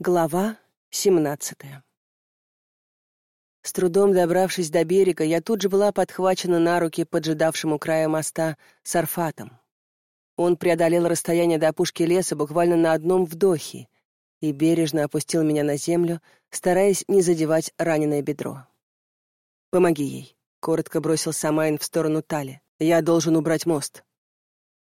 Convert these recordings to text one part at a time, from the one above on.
Глава семнадцатая С трудом добравшись до берега, я тут же была подхвачена на руки поджидавшему края моста Сарфатом. Он преодолел расстояние до опушки леса буквально на одном вдохе и бережно опустил меня на землю, стараясь не задевать раненое бедро. «Помоги ей», — коротко бросил Самайн в сторону Тали. «Я должен убрать мост».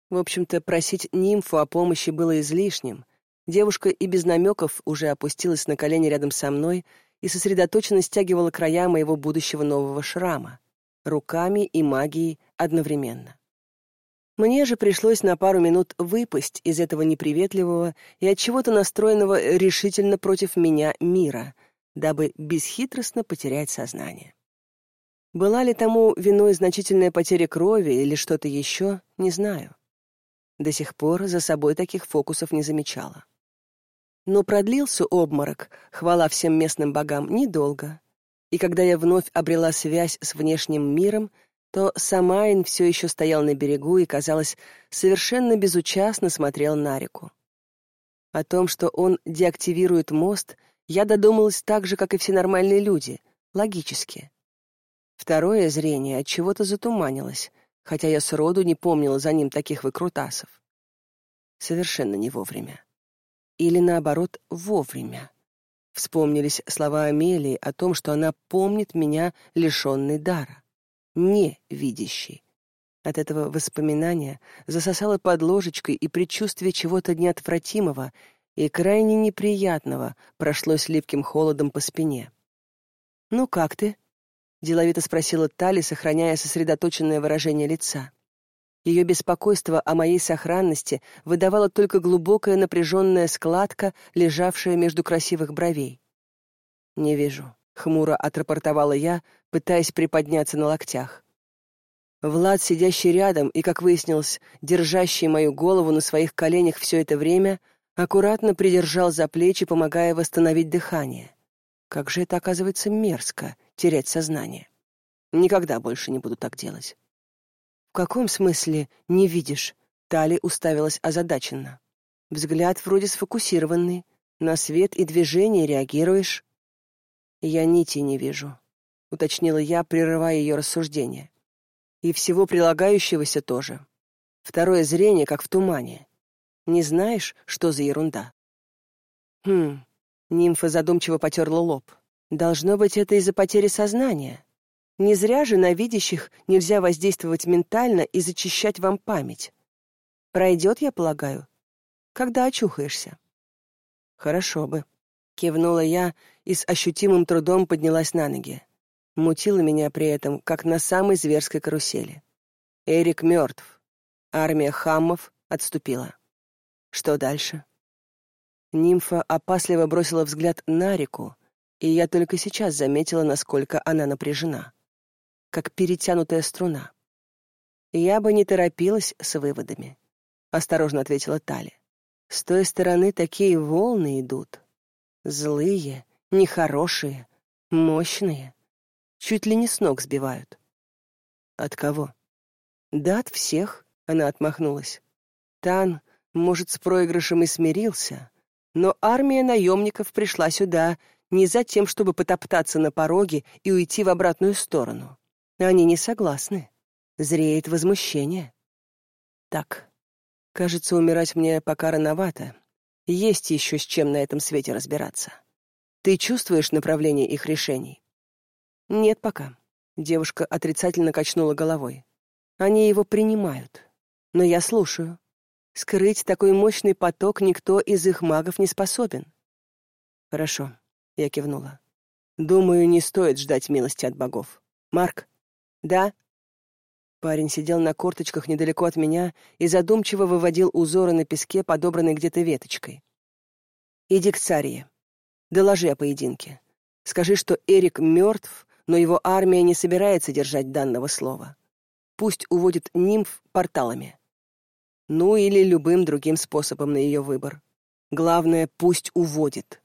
В общем-то, просить нимфу о помощи было излишним — Девушка и без намеков уже опустилась на колени рядом со мной и сосредоточенно стягивала края моего будущего нового шрама, руками и магией одновременно. Мне же пришлось на пару минут выпасть из этого неприветливого и от чего-то настроенного решительно против меня мира, дабы бесхитростно потерять сознание. Была ли тому виной значительная потеря крови или что-то еще, не знаю. До сих пор за собой таких фокусов не замечала. Но продлился обморок, хвала всем местным богам, недолго. И когда я вновь обрела связь с внешним миром, то Самайн все еще стоял на берегу и, казалось, совершенно безучастно смотрел на реку. О том, что он деактивирует мост, я додумалась так же, как и все нормальные люди, логически. Второе зрение от чего-то затуманилось, хотя я сроду не помнила за ним таких выкрутасов. Совершенно не вовремя или, наоборот, вовремя. Вспомнились слова Амелии о том, что она помнит меня лишенный дара, не видящий. От этого воспоминания засосало под ложечкой, и предчувствие чего-то неотвратимого и крайне неприятного прошлось липким холодом по спине. «Ну как ты?» — деловито спросила Тали, сохраняя сосредоточенное выражение лица. Ее беспокойство о моей сохранности выдавала только глубокая напряженная складка, лежавшая между красивых бровей. «Не вижу», — хмуро отрапортовала я, пытаясь приподняться на локтях. Влад, сидящий рядом и, как выяснилось, держащий мою голову на своих коленях все это время, аккуратно придержал за плечи, помогая восстановить дыхание. Как же это, оказывается, мерзко — терять сознание. Никогда больше не буду так делать. «В каком смысле не видишь?» Тали уставилась озадаченно. Взгляд вроде сфокусированный. На свет и движение реагируешь. «Я нити не вижу», — уточнила я, прерывая ее рассуждение. «И всего прилагающегося тоже. Второе зрение, как в тумане. Не знаешь, что за ерунда?» «Хм...» — нимфа задумчиво потерла лоб. «Должно быть, это из-за потери сознания. Не зря же на видящих нельзя воздействовать ментально и зачищать вам память. Пройдет, я полагаю, когда очухаешься. Хорошо бы. Кивнула я и с ощутимым трудом поднялась на ноги. Мутила меня при этом, как на самой зверской карусели. Эрик мертв. Армия хаммов отступила. Что дальше? Нимфа опасливо бросила взгляд на реку, и я только сейчас заметила, насколько она напряжена как перетянутая струна. «Я бы не торопилась с выводами», — осторожно ответила Тали. «С той стороны такие волны идут. Злые, нехорошие, мощные. Чуть ли не с ног сбивают». «От кого?» «Да от всех», — она отмахнулась. «Тан, может, с проигрышем и смирился, но армия наемников пришла сюда не за тем, чтобы потоптаться на пороге и уйти в обратную сторону. Они не согласны. Зреет возмущение. Так, кажется, умирать мне пока рановато. Есть еще с чем на этом свете разбираться. Ты чувствуешь направление их решений? Нет пока. Девушка отрицательно качнула головой. Они его принимают. Но я слушаю. Скрыть такой мощный поток никто из их магов не способен. Хорошо, я кивнула. Думаю, не стоит ждать милости от богов. Марк, «Да». Парень сидел на корточках недалеко от меня и задумчиво выводил узоры на песке, подобранной где-то веточкой. «Иди к царе. Доложи о поединке. Скажи, что Эрик мертв, но его армия не собирается держать данного слова. Пусть уводит нимф порталами. Ну или любым другим способом на ее выбор. Главное, пусть уводит.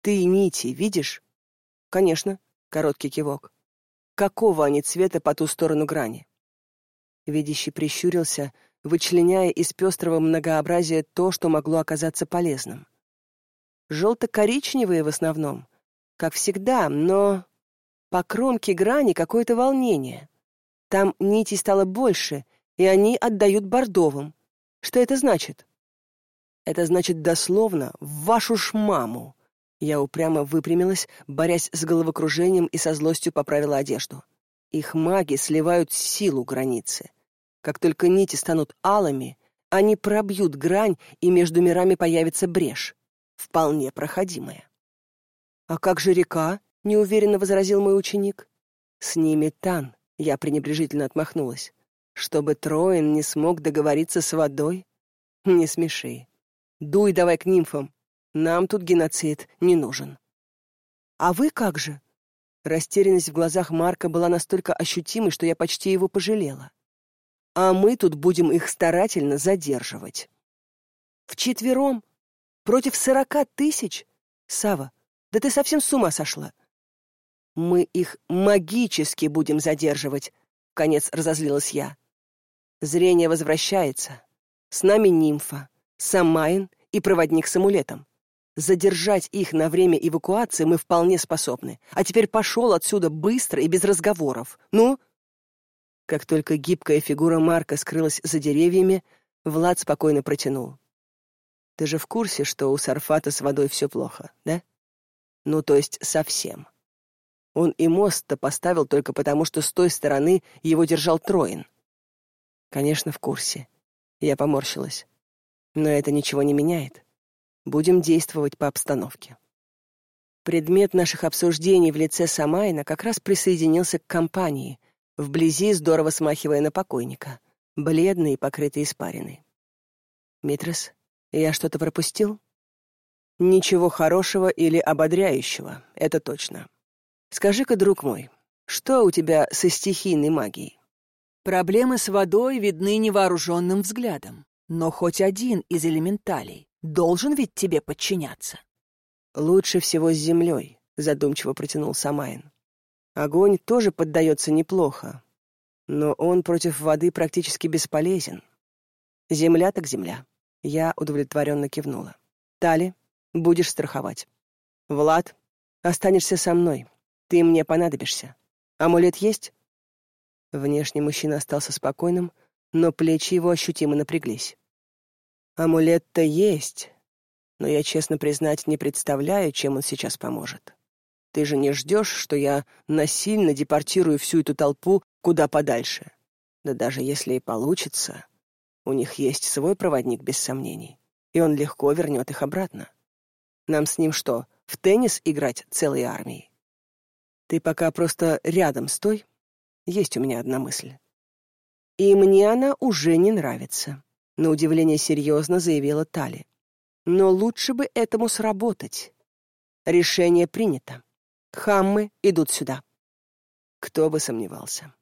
Ты нити видишь? Конечно, короткий кивок какого они цвета по ту сторону грани. Видящий прищурился, вычленяя из пестрого многообразия то, что могло оказаться полезным. Желто-коричневые в основном, как всегда, но по кромке грани какое-то волнение. Там нитей стало больше, и они отдают бордовым. Что это значит? Это значит дословно «в вашу ж маму». Я упрямо выпрямилась, борясь с головокружением и со злостью поправила одежду. Их маги сливают силу границы. Как только нити станут алыми, они пробьют грань, и между мирами появится брешь, вполне проходимая. «А как же река?» — неуверенно возразил мой ученик. «С ними Тан», — я пренебрежительно отмахнулась. «Чтобы Троин не смог договориться с водой? Не смеши. Дуй давай к нимфам. Нам тут геноцид не нужен». «А вы как же?» Растерянность в глазах Марка была настолько ощутимой, что я почти его пожалела. «А мы тут будем их старательно задерживать». «Вчетвером? Против сорока тысяч? Сава, да ты совсем с ума сошла!» «Мы их магически будем задерживать», — конец разозлилась я. Зрение возвращается. С нами нимфа, Самайн и проводник с амулетом. Задержать их на время эвакуации мы вполне способны. А теперь пошел отсюда быстро и без разговоров. Ну?» Как только гибкая фигура Марка скрылась за деревьями, Влад спокойно протянул. «Ты же в курсе, что у Сарфата с водой все плохо, да? Ну, то есть совсем. Он и мост-то поставил только потому, что с той стороны его держал Троин. Конечно, в курсе. Я поморщилась. Но это ничего не меняет. Будем действовать по обстановке. Предмет наших обсуждений в лице Самайна как раз присоединился к компании, вблизи здорово смахивая на покойника, бледный и покрытый испариной. «Митрос, я что-то пропустил?» «Ничего хорошего или ободряющего, это точно. Скажи-ка, друг мой, что у тебя со стихийной магией?» Проблемы с водой видны невооруженным взглядом, но хоть один из элементалей Должен ведь тебе подчиняться. Лучше всего с землей, задумчиво протянул Самайн. Огонь тоже поддается неплохо, но он против воды практически бесполезен. Земля так земля. Я удовлетворенно кивнула. Тали, будешь страховать. Влад, останешься со мной. Ты мне понадобишься. Амулет есть? Внешне мужчина остался спокойным, но плечи его ощутимо напряглись. Амулет-то есть, но я, честно признать, не представляю, чем он сейчас поможет. Ты же не ждешь, что я насильно депортирую всю эту толпу куда подальше. Да даже если и получится, у них есть свой проводник, без сомнений, и он легко вернет их обратно. Нам с ним что, в теннис играть целой армией? Ты пока просто рядом стой. Есть у меня одна мысль. И мне она уже не нравится на удивление серьезно заявила Тали. Но лучше бы этому сработать. Решение принято. Хаммы идут сюда. Кто бы сомневался.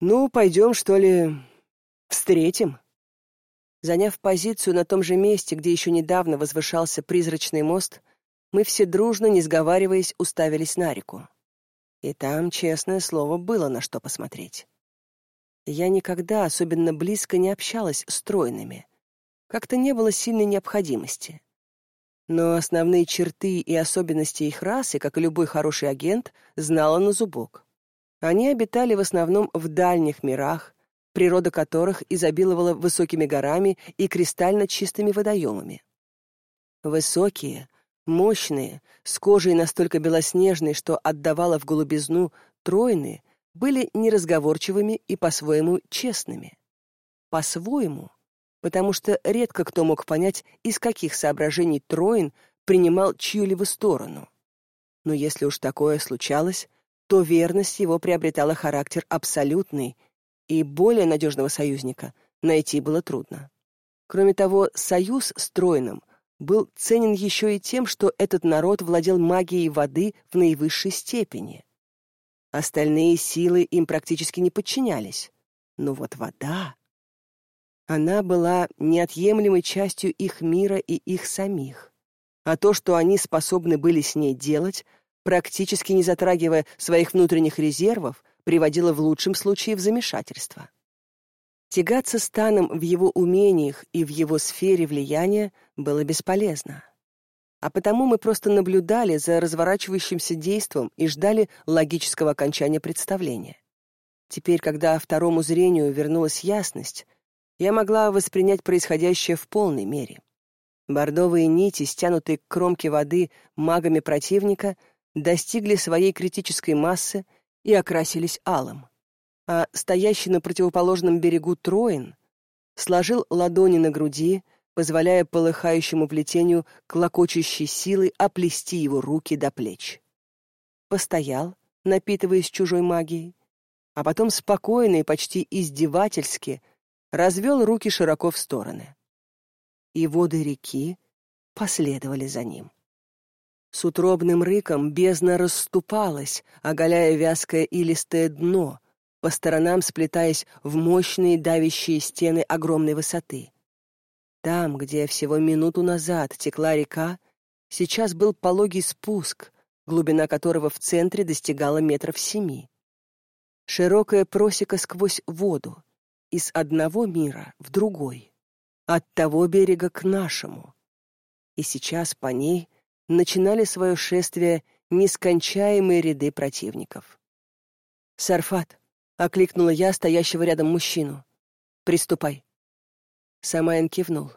Ну, пойдем, что ли, встретим. Заняв позицию на том же месте, где еще недавно возвышался призрачный мост, мы все дружно, не сговариваясь, уставились на реку. И там, честное слово, было на что посмотреть. Я никогда особенно близко не общалась с тройными. Как-то не было сильной необходимости. Но основные черты и особенности их расы, как и любой хороший агент, знала на зубок. Они обитали в основном в дальних мирах, природа которых изобиловала высокими горами и кристально чистыми водоемами. Высокие, мощные, с кожей настолько белоснежной, что отдавала в голубизну, тройные были неразговорчивыми и по-своему честными. По-своему, потому что редко кто мог понять, из каких соображений Троин принимал чью-либо сторону. Но если уж такое случалось, то верность его приобретала характер абсолютный, и более надежного союзника найти было трудно. Кроме того, союз с Троином был ценен еще и тем, что этот народ владел магией воды в наивысшей степени. Остальные силы им практически не подчинялись. Но вот вода... Она была неотъемлемой частью их мира и их самих. А то, что они способны были с ней делать, практически не затрагивая своих внутренних резервов, приводило в лучшем случае в замешательство. Тягаться с Таном в его умениях и в его сфере влияния было бесполезно. А потому мы просто наблюдали за разворачивающимся действом и ждали логического окончания представления. Теперь, когда второму зрению вернулась ясность, я могла воспринять происходящее в полной мере. Бордовые нити, стянутые к кромке воды магами противника, достигли своей критической массы и окрасились алым. А стоящий на противоположном берегу Троин сложил ладони на груди, позволяя полыхающему плетению клокочущей силой оплести его руки до плеч. Постоял, напитываясь чужой магией, а потом спокойно и почти издевательски развел руки широко в стороны. И воды реки последовали за ним. С утробным рыком бездна расступалась, оголяя вязкое илистое дно, по сторонам сплетаясь в мощные давящие стены огромной высоты. Там, где всего минуту назад текла река, сейчас был пологий спуск, глубина которого в центре достигала метров семи. Широкая просека сквозь воду, из одного мира в другой, от того берега к нашему. И сейчас по ней начинали свое шествие нескончаемые ряды противников. «Сарфат!» — окликнула я стоящего рядом мужчину. «Приступай!» Самайн кивнул.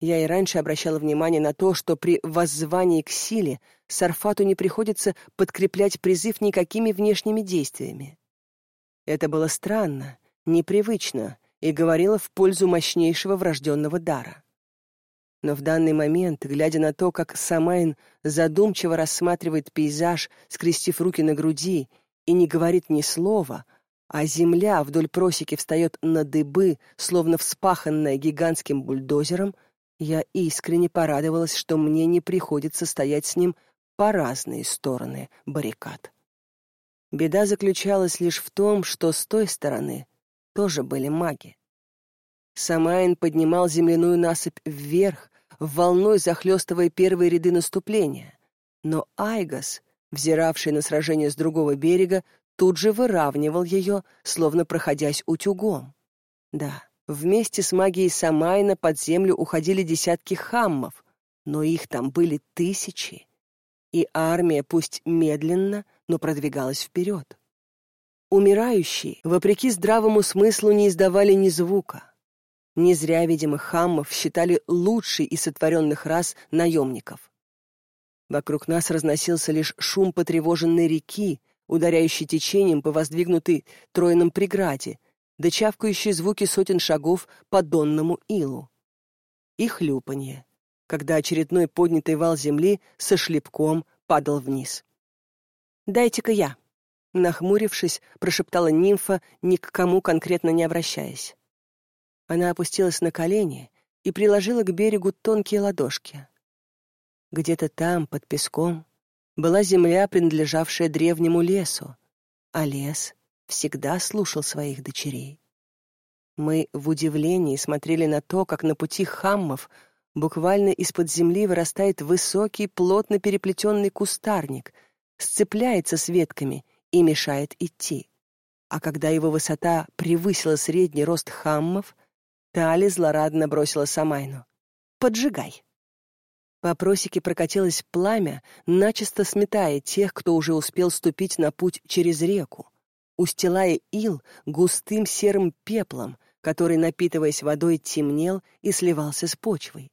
Я и раньше обращала внимание на то, что при воззвании к силе Сарфату не приходится подкреплять призыв никакими внешними действиями. Это было странно, непривычно и говорило в пользу мощнейшего врожденного дара. Но в данный момент, глядя на то, как Самайн задумчиво рассматривает пейзаж, скрестив руки на груди, и не говорит ни слова, а земля вдоль просеки встает на дыбы, словно вспаханная гигантским бульдозером, я искренне порадовалась, что мне не приходится стоять с ним по разные стороны баррикад. Беда заключалась лишь в том, что с той стороны тоже были маги. Самайн поднимал земляную насыпь вверх, волной захлестывая первые ряды наступления, но Айгас, взиравший на сражение с другого берега, тут же выравнивал ее, словно проходясь утюгом. Да, вместе с магией Самайна под землю уходили десятки хаммов, но их там были тысячи, и армия, пусть медленно, но продвигалась вперед. Умирающие, вопреки здравому смыслу, не издавали ни звука. Не зря, видимо, хаммов считали лучшей из сотворенных рас наемников. Вокруг нас разносился лишь шум потревоженной реки, ударяющий течением по воздвигнутой тройном преграде, да чавкающие звуки сотен шагов по донному илу. И хлюпанье, когда очередной поднятый вал земли со шлепком падал вниз. «Дайте-ка я», — нахмурившись, прошептала нимфа, ни к кому конкретно не обращаясь. Она опустилась на колени и приложила к берегу тонкие ладошки. Где-то там, под песком, была земля, принадлежавшая древнему лесу, а лес всегда слушал своих дочерей. Мы в удивлении смотрели на то, как на пути хаммов буквально из-под земли вырастает высокий, плотно переплетенный кустарник, сцепляется с ветками и мешает идти. А когда его высота превысила средний рост хаммов, Тали злорадно бросила Самайну. «Поджигай!» По просеке прокатилось пламя, начисто сметая тех, кто уже успел ступить на путь через реку, устилая ил густым серым пеплом, который, напитываясь водой, темнел и сливался с почвой.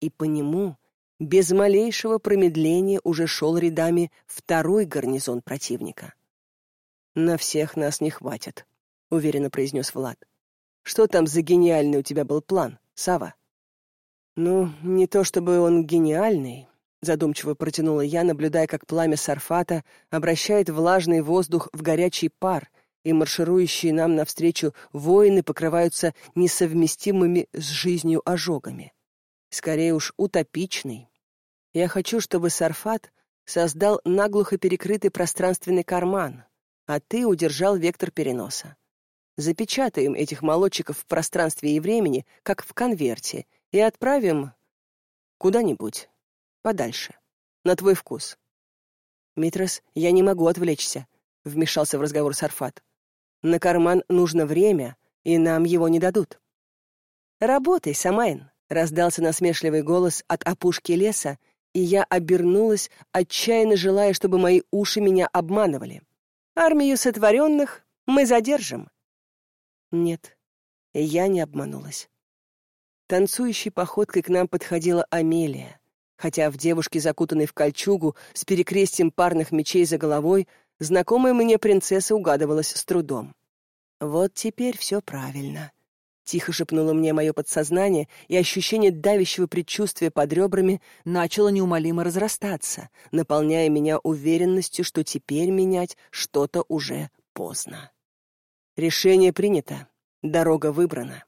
И по нему, без малейшего промедления, уже шел рядами второй гарнизон противника. «На всех нас не хватит», — уверенно произнес Влад. Что там за гениальный у тебя был план, Сава? Ну, не то чтобы он гениальный, задумчиво протянула я, наблюдая, как пламя сарфата обращает влажный воздух в горячий пар, и марширующие нам навстречу воины покрываются несовместимыми с жизнью ожогами. Скорее уж утопичный. Я хочу, чтобы сарфат создал наглухо перекрытый пространственный карман, а ты удержал вектор переноса. Запечатаем этих молодчиков в пространстве и времени, как в конверте, и отправим куда-нибудь подальше, на твой вкус. Митрос, я не могу отвлечься, вмешался в разговор Сарфат. На карман нужно время, и нам его не дадут. Работай, Самайн, раздался насмешливый голос от опушки леса, и я обернулась, отчаянно желая, чтобы мои уши меня обманывали. «Армию сотворенных мы задержим». Нет, я не обманулась. Танцующей походкой к нам подходила Амелия, хотя в девушке, закутанной в кольчугу, с перекрестием парных мечей за головой, знакомая мне принцесса угадывалась с трудом. Вот теперь все правильно. Тихо шепнуло мне мое подсознание, и ощущение давящего предчувствия под ребрами начало неумолимо разрастаться, наполняя меня уверенностью, что теперь менять что-то уже поздно. Решение принято, дорога выбрана.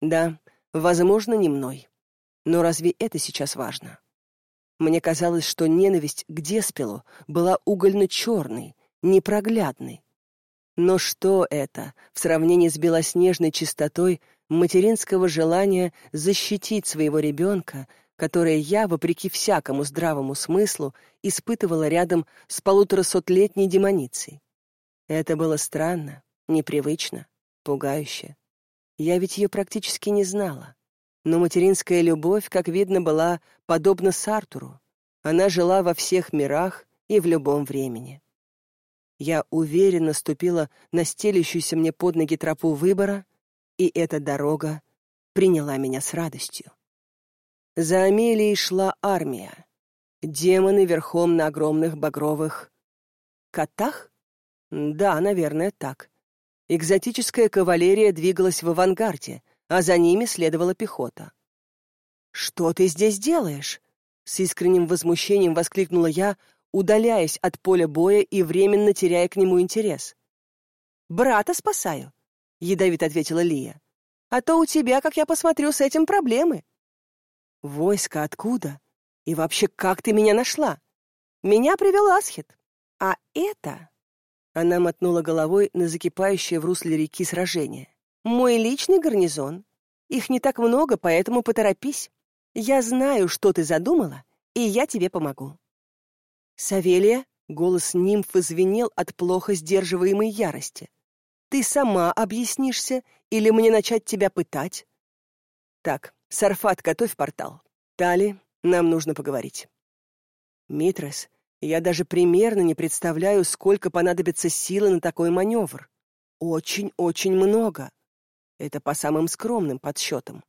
Да, возможно, не мной. Но разве это сейчас важно? Мне казалось, что ненависть к Деспелу была угольно-черной, непроглядной. Но что это в сравнении с белоснежной чистотой материнского желания защитить своего ребенка, которое я, вопреки всякому здравому смыслу, испытывала рядом с полуторасотлетней демоницей. Это было странно, непривычно, пугающе. Я ведь ее практически не знала. Но материнская любовь, как видно, была подобна Сартуру. Она жила во всех мирах и в любом времени. Я уверенно ступила на стелющуюся мне под ноги тропу выбора — и эта дорога приняла меня с радостью. За Амелией шла армия. Демоны верхом на огромных багровых котах? Да, наверное, так. Экзотическая кавалерия двигалась в авангарде, а за ними следовала пехота. «Что ты здесь делаешь?» С искренним возмущением воскликнула я, удаляясь от поля боя и временно теряя к нему интерес. «Брата спасаю. — ядовито ответила Лия. «А то у тебя, как я посмотрю, с этим проблемы». «Войско откуда? И вообще, как ты меня нашла?» «Меня привел Асхит. А это...» Она мотнула головой на закипающее в русле реки сражение. «Мой личный гарнизон. Их не так много, поэтому поторопись. Я знаю, что ты задумала, и я тебе помогу». «Савелия?» — голос нимфы звенел от плохо сдерживаемой ярости. Ты сама объяснишься или мне начать тебя пытать? Так, Сарфат, готовь портал. Тали, нам нужно поговорить. Митрес, я даже примерно не представляю, сколько понадобится силы на такой маневр. Очень-очень много. Это по самым скромным подсчетам.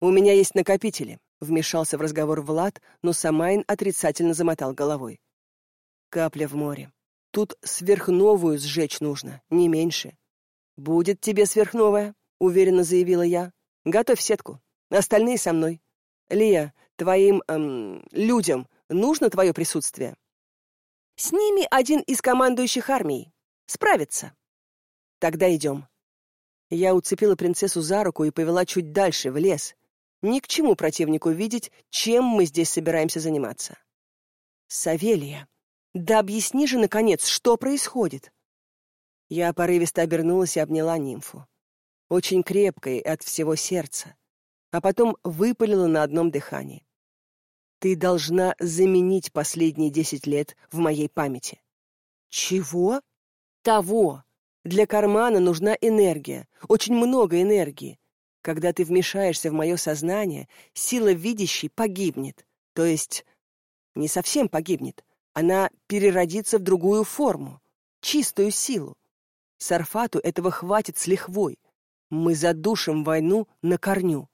У меня есть накопители, вмешался в разговор Влад, но Самайн отрицательно замотал головой. Капля в море. Тут сверхновую сжечь нужно, не меньше. Будет тебе сверхновая, уверенно заявила я. Готовь сетку. Остальные со мной. Лия, твоим эм, людям нужно твое присутствие. С ними один из командующих армией. Справится. Тогда идем. Я уцепила принцессу за руку и повела чуть дальше, в лес. Ни к чему противнику видеть, чем мы здесь собираемся заниматься. Савелия. Да объясни же, наконец, что происходит!» Я порывисто обернулась и обняла нимфу. Очень крепкой от всего сердца. А потом выпалила на одном дыхании. «Ты должна заменить последние десять лет в моей памяти». «Чего?» «Того. Для кармана нужна энергия, очень много энергии. Когда ты вмешаешься в мое сознание, сила видящей погибнет. То есть не совсем погибнет, она переродится в другую форму, чистую силу. Сарфату этого хватит с лихвой. Мы задушим войну на корню.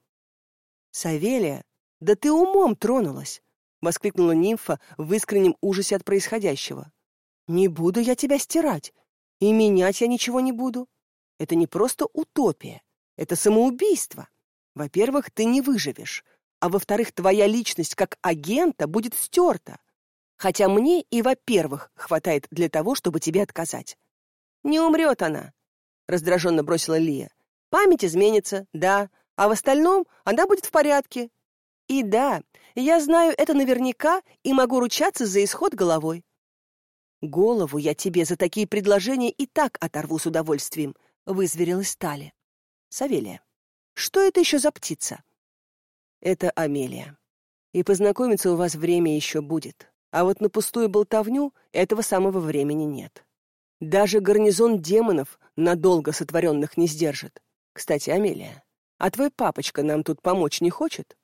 Савелия, да ты умом тронулась, воскликнула нимфа в искреннем ужасе от происходящего. Не буду я тебя стирать, и менять я ничего не буду. Это не просто утопия, это самоубийство. Во-первых, ты не выживешь, а во-вторых, твоя личность как агента будет стерта. Хотя мне и, во-первых, хватает для того, чтобы тебе отказать. Не умрет она, раздраженно бросила Лия. Память изменится, да, а в остальном она будет в порядке. И да, я знаю это наверняка и могу ручаться за исход головой. Голову я тебе за такие предложения и так оторву с удовольствием, вызверилась Тали. Савелия, что это еще за птица? Это Амелия. И познакомиться у вас время еще будет. А вот на пустую болтовню этого самого времени нет. Даже гарнизон демонов надолго сотворенных не сдержит. Кстати, Амелия, а твой папочка нам тут помочь не хочет?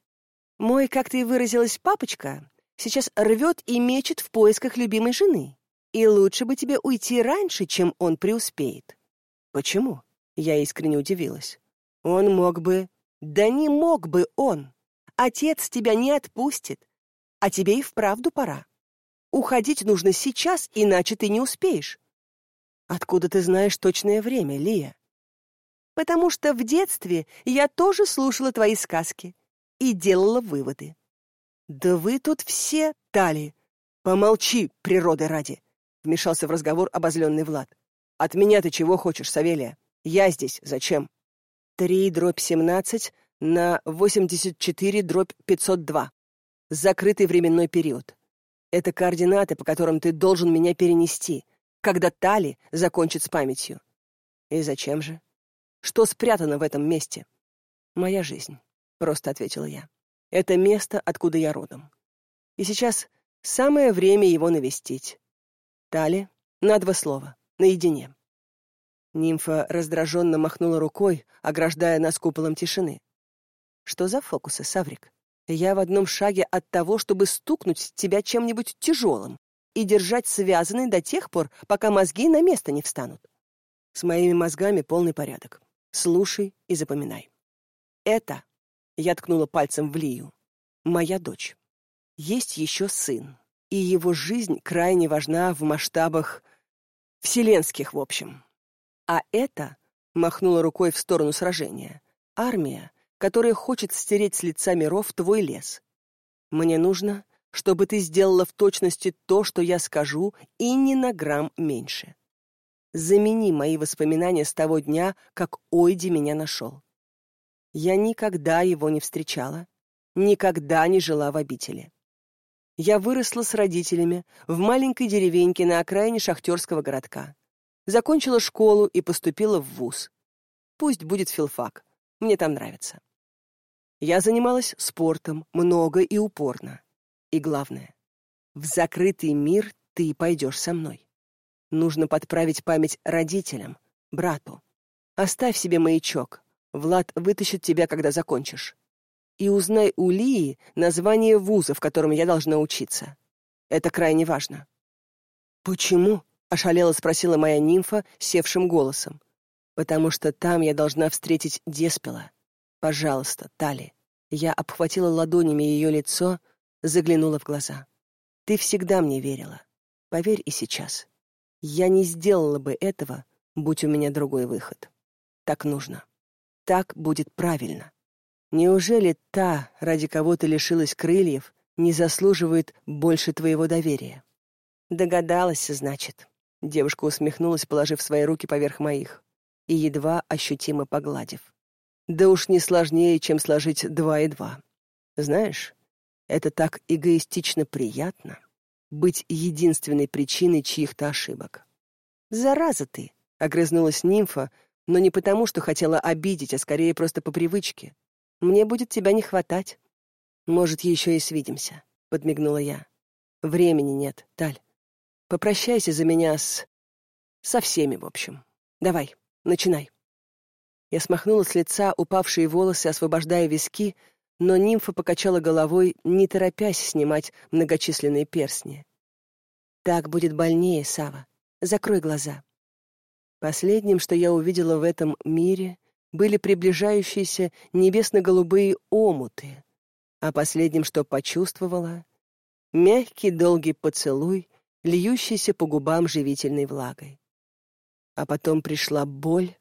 Мой, как ты выразилась, папочка, сейчас рвет и мечет в поисках любимой жены. И лучше бы тебе уйти раньше, чем он преуспеет. Почему? Я искренне удивилась. Он мог бы... Да не мог бы он. Отец тебя не отпустит. А тебе и вправду пора. Уходить нужно сейчас, иначе ты не успеешь. Откуда ты знаешь точное время, Лия? Потому что в детстве я тоже слушала твои сказки и делала выводы. Да вы тут все тали. Помолчи, природы ради, вмешался в разговор обозленный Влад. От меня ты чего хочешь, Савелия? Я здесь зачем? Три дробь семнадцать на восемьдесят четыре дробь пятьсот два. Закрытый временной период. Это координаты, по которым ты должен меня перенести, когда Тали закончит с памятью. И зачем же? Что спрятано в этом месте? Моя жизнь, просто ответила я. Это место, откуда я родом. И сейчас самое время его навестить. Тали, на два слова, наедине. Нимфа раздраженно махнула рукой, ограждая нас куполом тишины. Что за фокусы, Саврик? Я в одном шаге от того, чтобы стукнуть тебя чем-нибудь тяжелым и держать связанной до тех пор, пока мозги на место не встанут. С моими мозгами полный порядок. Слушай и запоминай. Это, я ткнула пальцем в Лию, моя дочь. Есть еще сын, и его жизнь крайне важна в масштабах вселенских, в общем. А это, махнула рукой в сторону сражения, армия, которая хочет стереть с лица миров твой лес. Мне нужно, чтобы ты сделала в точности то, что я скажу, и ни на грамм меньше. Замени мои воспоминания с того дня, как Ойди меня нашел. Я никогда его не встречала, никогда не жила в обители. Я выросла с родителями в маленькой деревеньке на окраине шахтерского городка. Закончила школу и поступила в вуз. Пусть будет филфак. Мне там нравится. Я занималась спортом много и упорно. И главное, в закрытый мир ты пойдешь со мной. Нужно подправить память родителям, брату. Оставь себе маячок. Влад вытащит тебя, когда закончишь. И узнай у Лии название вуза, в котором я должна учиться. Это крайне важно. Почему? ошалело спросила моя нимфа севшим голосом. Потому что там я должна встретить Деспела. Пожалуйста, Тали. Я обхватила ладонями ее лицо, заглянула в глаза. Ты всегда мне верила. Поверь и сейчас. Я не сделала бы этого, будь у меня другой выход. Так нужно. Так будет правильно. Неужели та, ради кого ты лишилась крыльев, не заслуживает больше твоего доверия? Догадалась, значит. Девушка усмехнулась, положив свои руки поверх моих и едва ощутимо погладив. Да уж не сложнее, чем сложить два и два. Знаешь, это так эгоистично приятно быть единственной причиной чьих-то ошибок. Зараза ты, огрызнулась нимфа, но не потому, что хотела обидеть, а скорее просто по привычке. Мне будет тебя не хватать. Может, еще и свидимся, подмигнула я. Времени нет, Таль. Попрощайся за меня с... со всеми, в общем. Давай, начинай. Я смахнула с лица упавшие волосы, освобождая виски, но нимфа покачала головой, не торопясь снимать многочисленные перстни. Так будет больнее, Сава. Закрой глаза. Последним, что я увидела в этом мире, были приближающиеся небесно-голубые омуты, а последним, что почувствовала, мягкий долгий поцелуй льющийся по губам живительной влагой. А потом пришла боль,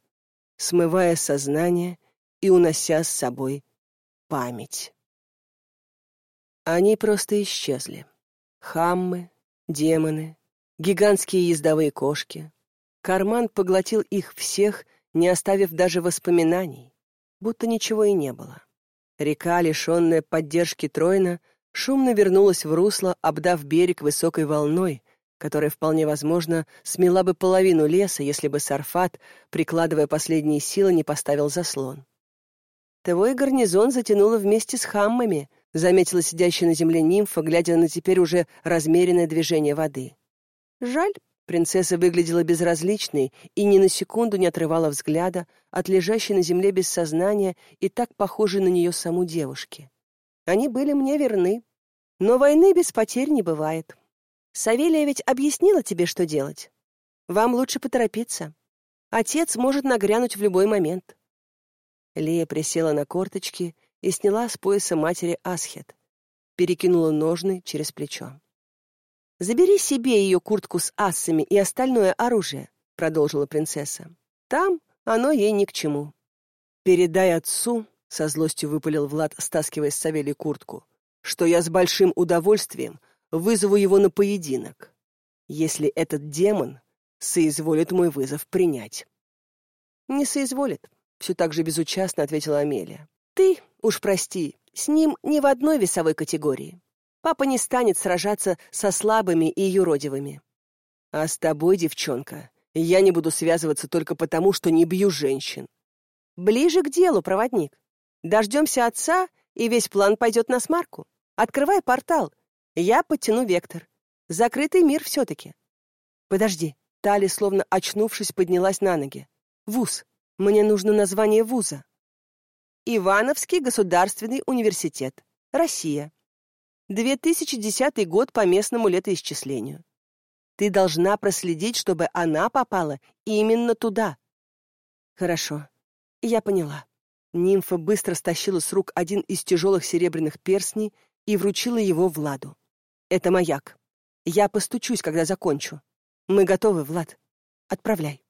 смывая сознание и унося с собой память. Они просто исчезли. Хаммы, демоны, гигантские ездовые кошки. Карман поглотил их всех, не оставив даже воспоминаний, будто ничего и не было. Река, лишенная поддержки Тройна, шумно вернулась в русло, обдав берег высокой волной, которая, вполне возможно, смела бы половину леса, если бы Сарфат, прикладывая последние силы, не поставил заслон. «Твой гарнизон затянуло вместе с хаммами», — заметила сидящая на земле нимфа, глядя на теперь уже размеренное движение воды. «Жаль». Принцесса выглядела безразличной и ни на секунду не отрывала взгляда от лежащей на земле без сознания и так похожей на нее саму девушки. Они были мне верны. Но войны без потерь не бывает. Савелия ведь объяснила тебе, что делать. Вам лучше поторопиться. Отец может нагрянуть в любой момент. Лия присела на корточки и сняла с пояса матери асхет, перекинула ножны через плечо. «Забери себе ее куртку с ассами и остальное оружие», — продолжила принцесса. «Там оно ей ни к чему». «Передай отцу», — со злостью выпалил Влад, стаскивая с Савелий куртку, «что я с большим удовольствием вызову его на поединок, если этот демон соизволит мой вызов принять». «Не соизволит», — все так же безучастно ответила Амелия. «Ты, уж прости, с ним не в одной весовой категории. Папа не станет сражаться со слабыми и юродивыми. А с тобой, девчонка, я не буду связываться только потому, что не бью женщин. Ближе к делу, проводник. Дождемся отца, и весь план пойдет на смарку. Открывай портал. Я подтяну вектор. Закрытый мир все-таки. Подожди. Тали, словно очнувшись, поднялась на ноги. Вуз. Мне нужно название вуза. Ивановский государственный университет. Россия. 2010 год по местному летоисчислению. Ты должна проследить, чтобы она попала именно туда. Хорошо. Я поняла. Нимфа быстро стащила с рук один из тяжелых серебряных перстней и вручила его Владу. Это маяк. Я постучусь, когда закончу. Мы готовы, Влад. Отправляй.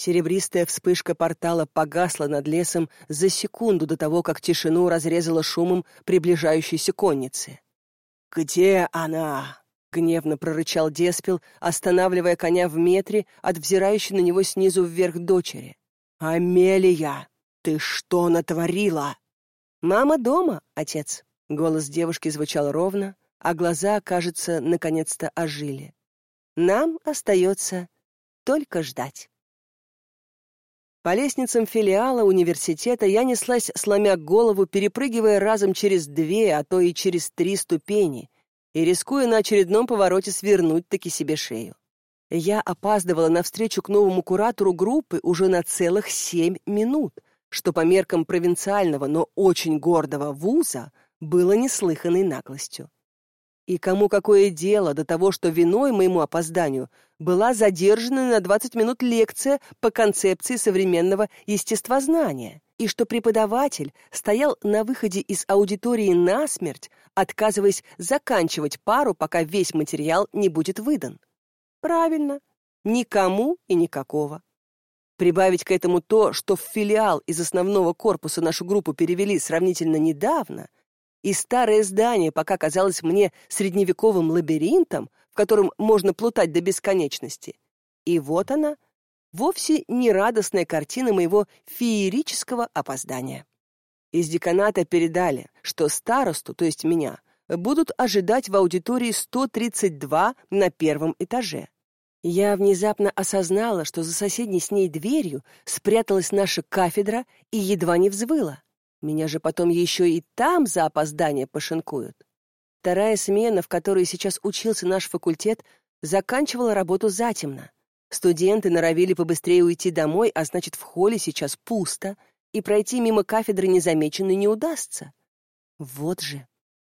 Серебристая вспышка портала погасла над лесом за секунду до того, как тишину разрезала шумом приближающейся конницы. «Где она?» — гневно прорычал Деспел, останавливая коня в метре от взирающей на него снизу вверх дочери. «Амелия, ты что натворила?» «Мама дома, отец». Голос девушки звучал ровно, а глаза, кажется, наконец-то ожили. «Нам остается только ждать». По лестницам филиала университета я неслась, сломя голову, перепрыгивая разом через две, а то и через три ступени, и рискуя на очередном повороте свернуть таки себе шею. Я опаздывала на встречу к новому куратору группы уже на целых семь минут, что по меркам провинциального, но очень гордого вуза было неслыханной наглостью. И кому какое дело до того, что виной моему опозданию была задержана на 20 минут лекция по концепции современного естествознания, и что преподаватель стоял на выходе из аудитории насмерть, отказываясь заканчивать пару, пока весь материал не будет выдан. Правильно, никому и никакого. Прибавить к этому то, что в филиал из основного корпуса нашу группу перевели сравнительно недавно — и старое здание пока казалось мне средневековым лабиринтом, в котором можно плутать до бесконечности. И вот она, вовсе не радостная картина моего феерического опоздания. Из деканата передали, что старосту, то есть меня, будут ожидать в аудитории 132 на первом этаже. Я внезапно осознала, что за соседней с ней дверью спряталась наша кафедра и едва не взвыла. Меня же потом еще и там за опоздание пошинкуют. Вторая смена, в которой сейчас учился наш факультет, заканчивала работу затемно. Студенты норовили побыстрее уйти домой, а значит, в холле сейчас пусто, и пройти мимо кафедры незамеченной не удастся. Вот же.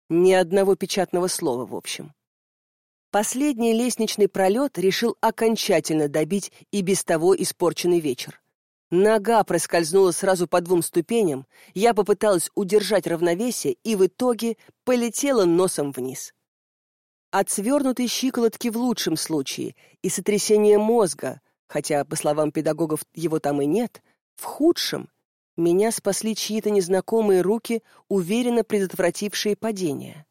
Ни одного печатного слова, в общем. Последний лестничный пролет решил окончательно добить и без того испорченный вечер. Нога проскользнула сразу по двум ступеням, я попыталась удержать равновесие и в итоге полетела носом вниз. От свернутой щиколотки в лучшем случае и сотрясения мозга, хотя, по словам педагогов, его там и нет, в худшем меня спасли чьи-то незнакомые руки, уверенно предотвратившие падение.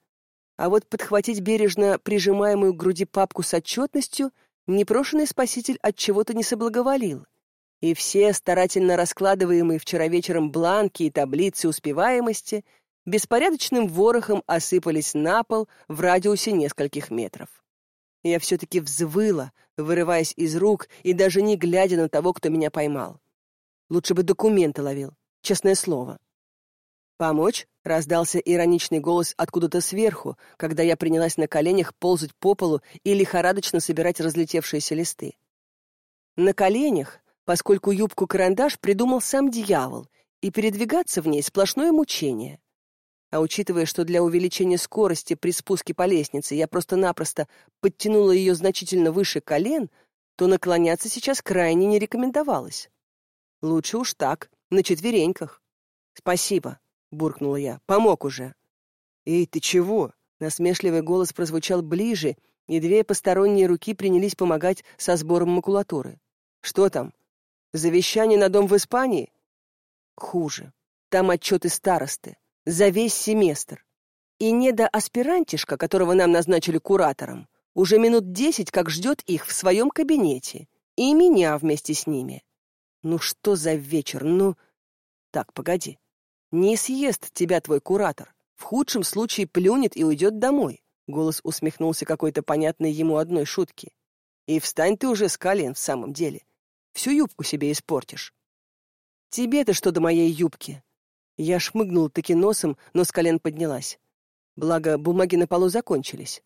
А вот подхватить бережно прижимаемую к груди папку с отчетностью непрошенный спаситель от чего-то не соблаговолил — и все старательно раскладываемые вчера вечером бланки и таблицы успеваемости беспорядочным ворохом осыпались на пол в радиусе нескольких метров. Я все-таки взвыла, вырываясь из рук и даже не глядя на того, кто меня поймал. Лучше бы документы ловил, честное слово. «Помочь?» — раздался ироничный голос откуда-то сверху, когда я принялась на коленях ползать по полу и лихорадочно собирать разлетевшиеся листы. На коленях, поскольку юбку-карандаш придумал сам дьявол, и передвигаться в ней сплошное мучение. А учитывая, что для увеличения скорости при спуске по лестнице я просто-напросто подтянула ее значительно выше колен, то наклоняться сейчас крайне не рекомендовалось. Лучше уж так, на четвереньках. «Спасибо», — буркнула я, — «помог уже». «Эй, ты чего?» — насмешливый голос прозвучал ближе, и две посторонние руки принялись помогать со сбором макулатуры. «Что там? Завещание на дом в Испании?» «Хуже. Там отчеты старосты. За весь семестр. И не до аспирантишка, которого нам назначили куратором, уже минут десять как ждет их в своем кабинете. И меня вместе с ними. Ну что за вечер, ну... Так, погоди. Не съест тебя твой куратор. В худшем случае плюнет и уйдет домой. Голос усмехнулся какой-то понятной ему одной шутки. И встань ты уже с колен в самом деле. Всю юбку себе испортишь. Тебе-то что до моей юбки? Я шмыгнул таки носом, но с колен поднялась. Благо, бумаги на полу закончились.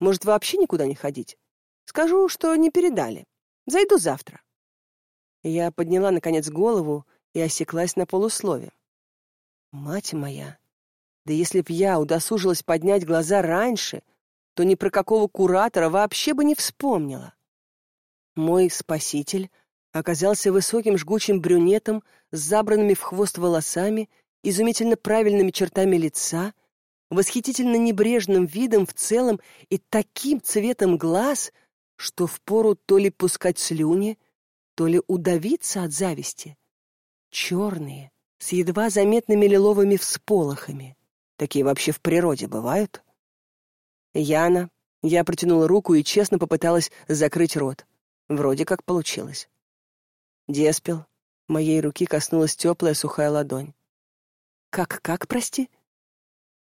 Может, вообще никуда не ходить? Скажу, что не передали. Зайду завтра. Я подняла, наконец, голову и осеклась на полуслове. Мать моя, да если б я удосужилась поднять глаза раньше, то ни про какого куратора вообще бы не вспомнила. Мой спаситель оказался высоким жгучим брюнетом с забранными в хвост волосами, изумительно правильными чертами лица, восхитительно небрежным видом в целом и таким цветом глаз, что впору то ли пускать слюни, то ли удавиться от зависти. Черные, с едва заметными лиловыми всполохами. Такие вообще в природе бывают? Яна. Я протянула руку и честно попыталась закрыть рот. Вроде как получилось. Деспел. Моей руки коснулась теплая сухая ладонь. «Как-как, прости?»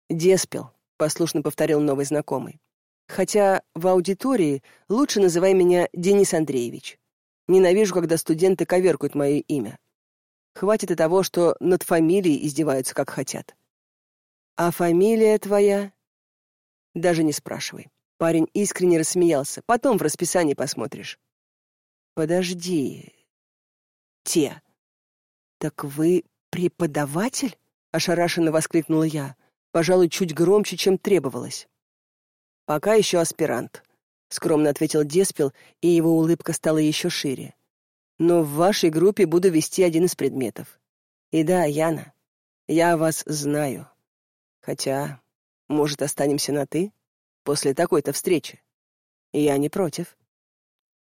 «Деспел», — послушно повторил новый знакомый. «Хотя в аудитории лучше называй меня Денис Андреевич. Ненавижу, когда студенты коверкают мое имя. Хватит и того, что над фамилией издеваются как хотят. А фамилия твоя? Даже не спрашивай. Парень искренне рассмеялся. Потом в расписании посмотришь. Подожди. Те. Так вы преподаватель? Ошарашенно воскликнула я, пожалуй, чуть громче, чем требовалось. Пока еще аспирант, скромно ответил Деспел, и его улыбка стала еще шире. Но в вашей группе буду вести один из предметов. И да, Яна, я вас знаю. Хотя, может, останемся на «ты» после такой-то встречи? Я не против.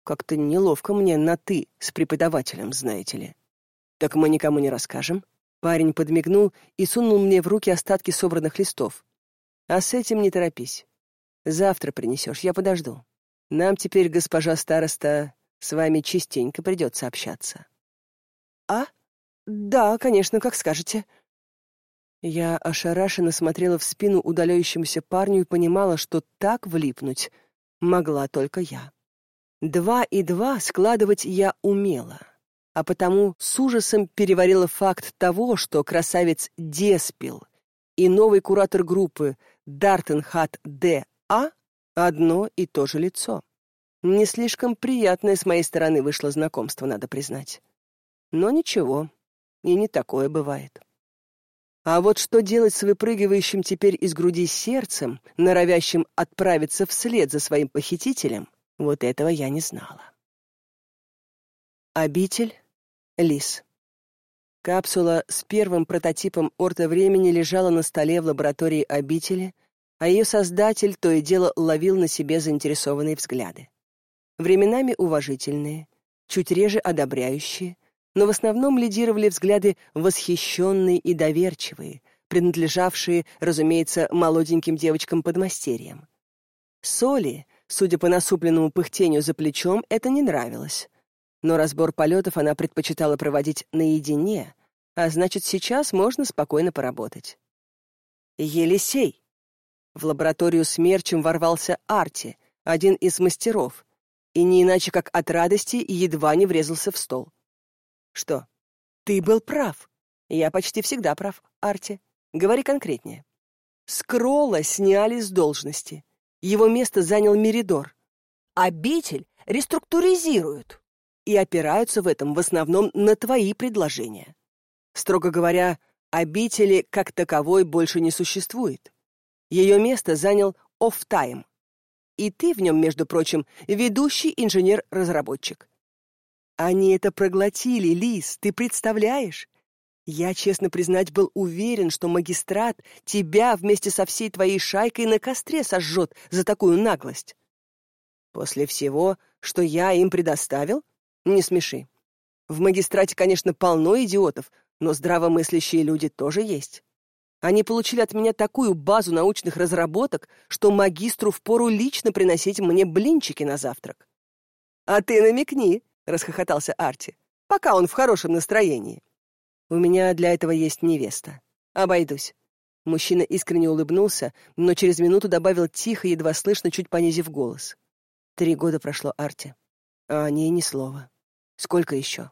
Как-то неловко мне на «ты» с преподавателем, знаете ли. Так мы никому не расскажем. Парень подмигнул и сунул мне в руки остатки собранных листов. А с этим не торопись. Завтра принесешь, я подожду. Нам теперь, госпожа староста, с вами частенько придется общаться. А? Да, конечно, как скажете. Я ошарашенно смотрела в спину удаляющемуся парню и понимала, что так влипнуть могла только я. Два и два складывать я умела, а потому с ужасом переварила факт того, что красавец Деспил и новый куратор группы Дартенхат Д.А. одно и то же лицо. Не слишком приятное с моей стороны вышло знакомство, надо признать. Но ничего, и не такое бывает. А вот что делать с выпрыгивающим теперь из груди сердцем, норовящим отправиться вслед за своим похитителем, вот этого я не знала. Обитель Лис. Капсула с первым прототипом орта времени лежала на столе в лаборатории обители, а ее создатель то и дело ловил на себе заинтересованные взгляды. Временами уважительные, чуть реже одобряющие, но в основном лидировали взгляды восхищенные и доверчивые, принадлежавшие, разумеется, молоденьким девочкам-подмастерьям. Соли, судя по насупленному пыхтению за плечом, это не нравилось. Но разбор полетов она предпочитала проводить наедине, а значит, сейчас можно спокойно поработать. Елисей. В лабораторию смерчем ворвался Арти, один из мастеров, и не иначе как от радости едва не врезался в стол. Что? Ты был прав. Я почти всегда прав, Арти. Говори конкретнее. Скролла сняли с должности. Его место занял Меридор. Обитель реструктуризируют. И опираются в этом в основном на твои предложения. Строго говоря, Обители как таковой больше не существует. Ее место занял оф-тайм. И ты в нем, между прочим, ведущий инженер-разработчик. Они это проглотили, Лис, ты представляешь? Я, честно признать, был уверен, что магистрат тебя вместе со всей твоей шайкой на костре сожжет за такую наглость. После всего, что я им предоставил? Не смеши. В магистрате, конечно, полно идиотов, но здравомыслящие люди тоже есть. Они получили от меня такую базу научных разработок, что магистру впору лично приносить мне блинчики на завтрак. «А ты намекни», — расхохотался Арти, — «пока он в хорошем настроении». У меня для этого есть невеста. Обойдусь. Мужчина искренне улыбнулся, но через минуту добавил тихо, едва слышно, чуть понизив голос. Три года прошло, Арти. А о ней ни слова. Сколько еще?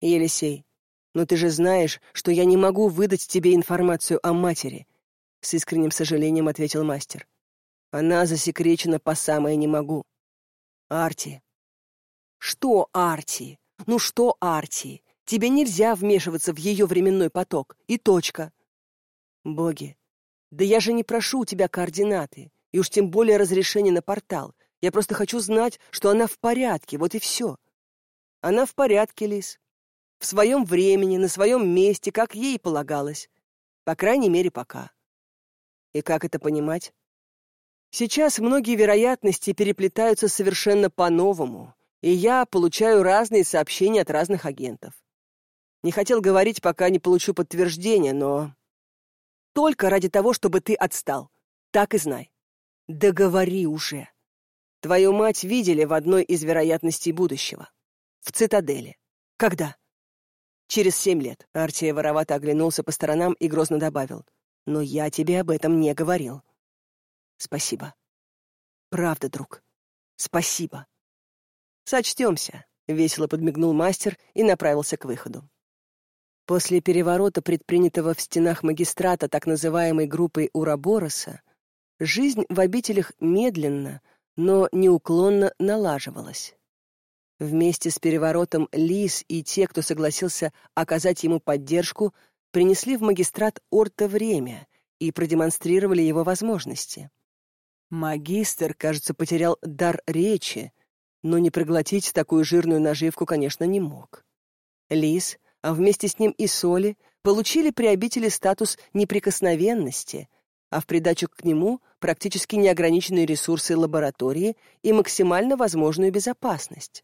Елисей, но ты же знаешь, что я не могу выдать тебе информацию о матери, с искренним сожалением ответил мастер. Она засекречена по самое не могу. Арти. Что Арти? Ну что Арти? Тебе нельзя вмешиваться в ее временной поток. И точка. Боги, да я же не прошу у тебя координаты, и уж тем более разрешение на портал. Я просто хочу знать, что она в порядке, вот и все. Она в порядке, Лис. В своем времени, на своем месте, как ей полагалось. По крайней мере, пока. И как это понимать? Сейчас многие вероятности переплетаются совершенно по-новому, и я получаю разные сообщения от разных агентов. Не хотел говорить, пока не получу подтверждения, но... Только ради того, чтобы ты отстал. Так и знай. Договори уже. Твою мать видели в одной из вероятностей будущего. В цитадели. Когда? Через семь лет. Артия воровато оглянулся по сторонам и грозно добавил. Но я тебе об этом не говорил. Спасибо. Правда, друг. Спасибо. Сочтемся. Весело подмигнул мастер и направился к выходу. После переворота, предпринятого в стенах магистрата так называемой группой Урабороса, жизнь в обителях медленно, но неуклонно налаживалась. Вместе с переворотом Лис и те, кто согласился оказать ему поддержку, принесли в магистрат Орта время и продемонстрировали его возможности. Магистр, кажется, потерял дар речи, но не проглотить такую жирную наживку, конечно, не мог. Лис — а вместе с ним и соли, получили при обители статус неприкосновенности, а в придачу к нему практически неограниченные ресурсы лаборатории и максимально возможную безопасность.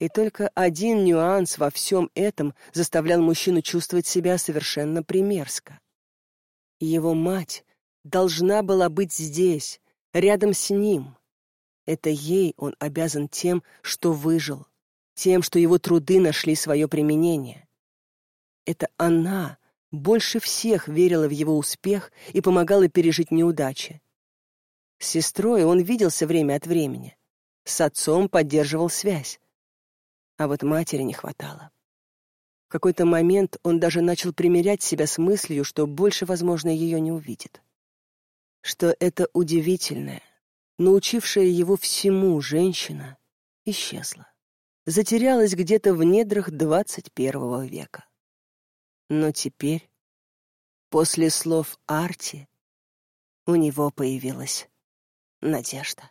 И только один нюанс во всем этом заставлял мужчину чувствовать себя совершенно примерзко. Его мать должна была быть здесь, рядом с ним. Это ей он обязан тем, что выжил, тем, что его труды нашли свое применение. Это она больше всех верила в его успех и помогала пережить неудачи. С сестрой он виделся время от времени. С отцом поддерживал связь. А вот матери не хватало. В какой-то момент он даже начал примирять себя с мыслью, что больше, возможно, ее не увидит. Что это удивительная, научившая его всему женщина, исчезла затерялась где-то в недрах двадцать первого века. Но теперь, после слов Арти, у него появилась надежда.